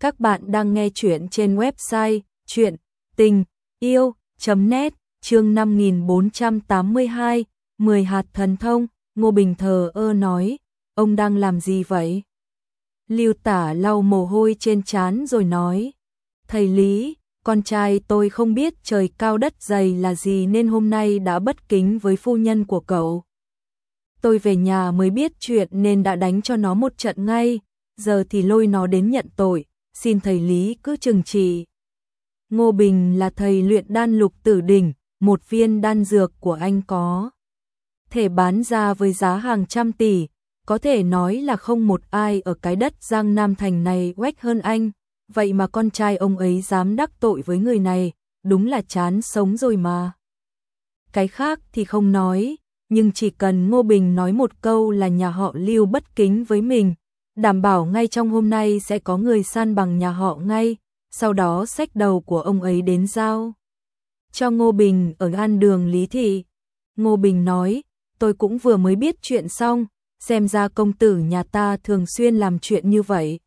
Các bạn đang nghe chuyện trên website chuyện tình yêu.net chương 5482, 10 hạt thần thông, Ngô Bình thờ ơ nói, ông đang làm gì vậy? Lưu tả lau mồ hôi trên trán rồi nói, thầy Lý, con trai tôi không biết trời cao đất dày là gì nên hôm nay đã bất kính với phu nhân của cậu. Tôi về nhà mới biết chuyện nên đã đánh cho nó một trận ngay, giờ thì lôi nó đến nhận tội, xin thầy Lý cứ trừng trị. Ngô Bình là thầy luyện đan lục tử đỉnh, một viên đan dược của anh có. Thể bán ra với giá hàng trăm tỷ, có thể nói là không một ai ở cái đất Giang Nam Thành này quách hơn anh, vậy mà con trai ông ấy dám đắc tội với người này, đúng là chán sống rồi mà. Cái khác thì không nói, nhưng chỉ cần Ngô Bình nói một câu là nhà họ lưu bất kính với mình, đảm bảo ngay trong hôm nay sẽ có người san bằng nhà họ ngay, sau đó xách đầu của ông ấy đến giao. Cho Ngô Bình ở an đường Lý Thị. Ngô Bình nói, tôi cũng vừa mới biết chuyện xong, xem ra công tử nhà ta thường xuyên làm chuyện như vậy.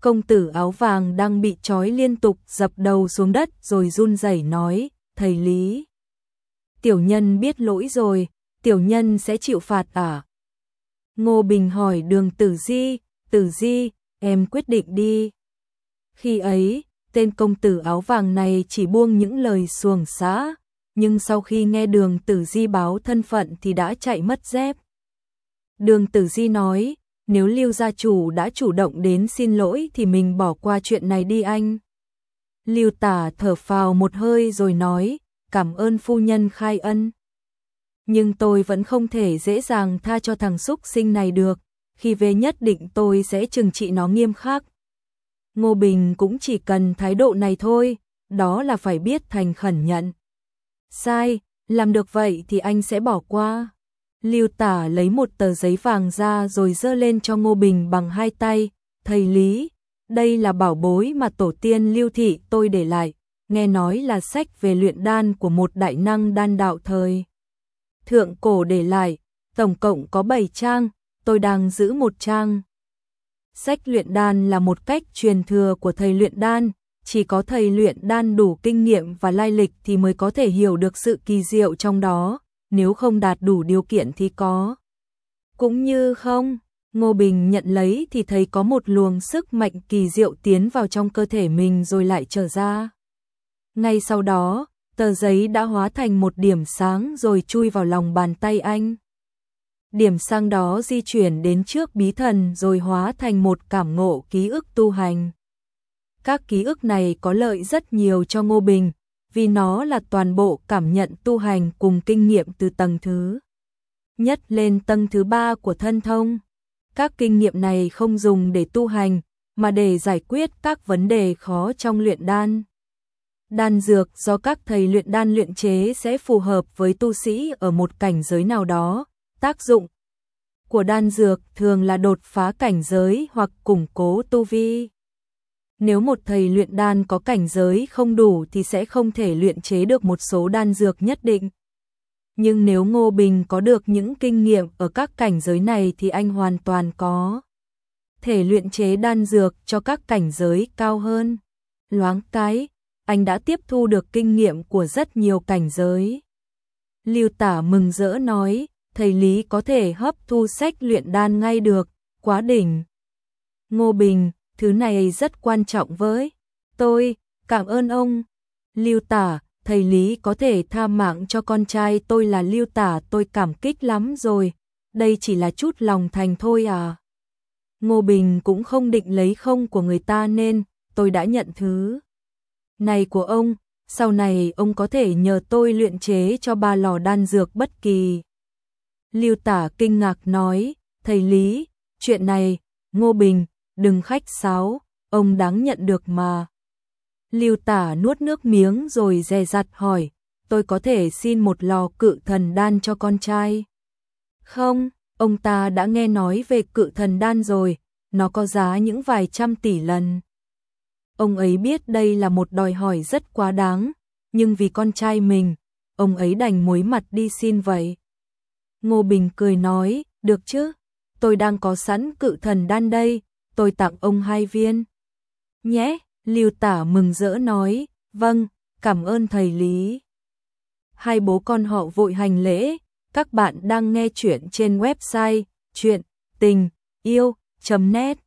Công tử áo vàng đang bị trói liên tục dập đầu xuống đất rồi run rẩy nói, thầy Lý. Tiểu nhân biết lỗi rồi, tiểu nhân sẽ chịu phạt à? Ngô Bình hỏi đường tử di, tử di, em quyết định đi. Khi ấy, tên công tử áo vàng này chỉ buông những lời xuồng xã, nhưng sau khi nghe đường tử di báo thân phận thì đã chạy mất dép. Đường tử di nói, nếu Lưu gia chủ đã chủ động đến xin lỗi thì mình bỏ qua chuyện này đi anh. Lưu tả thở phào một hơi rồi nói, cảm ơn phu nhân khai ân nhưng tôi vẫn không thể dễ dàng tha cho thằng xúc sinh này được, khi về nhất định tôi sẽ trừng trị nó nghiêm khắc. Ngô Bình cũng chỉ cần thái độ này thôi, đó là phải biết thành khẩn nhận. Sai, làm được vậy thì anh sẽ bỏ qua. Lưu tả lấy một tờ giấy vàng ra rồi dơ lên cho Ngô Bình bằng hai tay, thầy Lý, đây là bảo bối mà tổ tiên lưu thị tôi để lại, nghe nói là sách về luyện đan của một đại năng đan đạo thời thượng cổ để lại, tổng cộng có 7 trang, tôi đang giữ một trang. Sách luyện đan là một cách truyền thừa của thầy luyện đan, chỉ có thầy luyện đan đủ kinh nghiệm và lai lịch thì mới có thể hiểu được sự kỳ diệu trong đó, nếu không đạt đủ điều kiện thì có. Cũng như không, Ngô Bình nhận lấy thì thấy có một luồng sức mạnh kỳ diệu tiến vào trong cơ thể mình rồi lại trở ra. Ngay sau đó, tờ giấy đã hóa thành một điểm sáng rồi chui vào lòng bàn tay anh. Điểm sáng đó di chuyển đến trước bí thần rồi hóa thành một cảm ngộ ký ức tu hành. Các ký ức này có lợi rất nhiều cho Ngô Bình, vì nó là toàn bộ cảm nhận tu hành cùng kinh nghiệm từ tầng thứ nhất lên tầng thứ ba của thân thông. Các kinh nghiệm này không dùng để tu hành, mà để giải quyết các vấn đề khó trong luyện đan. Đan dược do các thầy luyện đan luyện chế sẽ phù hợp với tu sĩ ở một cảnh giới nào đó. Tác dụng của đan dược thường là đột phá cảnh giới hoặc củng cố tu vi. Nếu một thầy luyện đan có cảnh giới không đủ thì sẽ không thể luyện chế được một số đan dược nhất định. Nhưng nếu Ngô Bình có được những kinh nghiệm ở các cảnh giới này thì anh hoàn toàn có thể luyện chế đan dược cho các cảnh giới cao hơn. Loáng cái, anh đã tiếp thu được kinh nghiệm của rất nhiều cảnh giới. Lưu tả mừng rỡ nói, thầy Lý có thể hấp thu sách luyện đan ngay được, quá đỉnh. Ngô Bình, thứ này rất quan trọng với tôi, cảm ơn ông. Lưu tả, thầy Lý có thể tha mạng cho con trai tôi là Lưu tả tôi cảm kích lắm rồi, đây chỉ là chút lòng thành thôi à. Ngô Bình cũng không định lấy không của người ta nên tôi đã nhận thứ này của ông, sau này ông có thể nhờ tôi luyện chế cho ba lò đan dược bất kỳ. Lưu tả kinh ngạc nói, thầy Lý, chuyện này, Ngô Bình, đừng khách sáo, ông đáng nhận được mà. Lưu tả nuốt nước miếng rồi dè dặt hỏi, tôi có thể xin một lò cự thần đan cho con trai. Không, ông ta đã nghe nói về cự thần đan rồi, nó có giá những vài trăm tỷ lần. Ông ấy biết đây là một đòi hỏi rất quá đáng, nhưng vì con trai mình, ông ấy đành muối mặt đi xin vậy. Ngô Bình cười nói, được chứ, tôi đang có sẵn cự thần đan đây, tôi tặng ông hai viên. nhé, Lưu Tả mừng rỡ nói, vâng, cảm ơn thầy Lý. Hai bố con họ vội hành lễ, các bạn đang nghe chuyện trên website chuyện tình yêu.net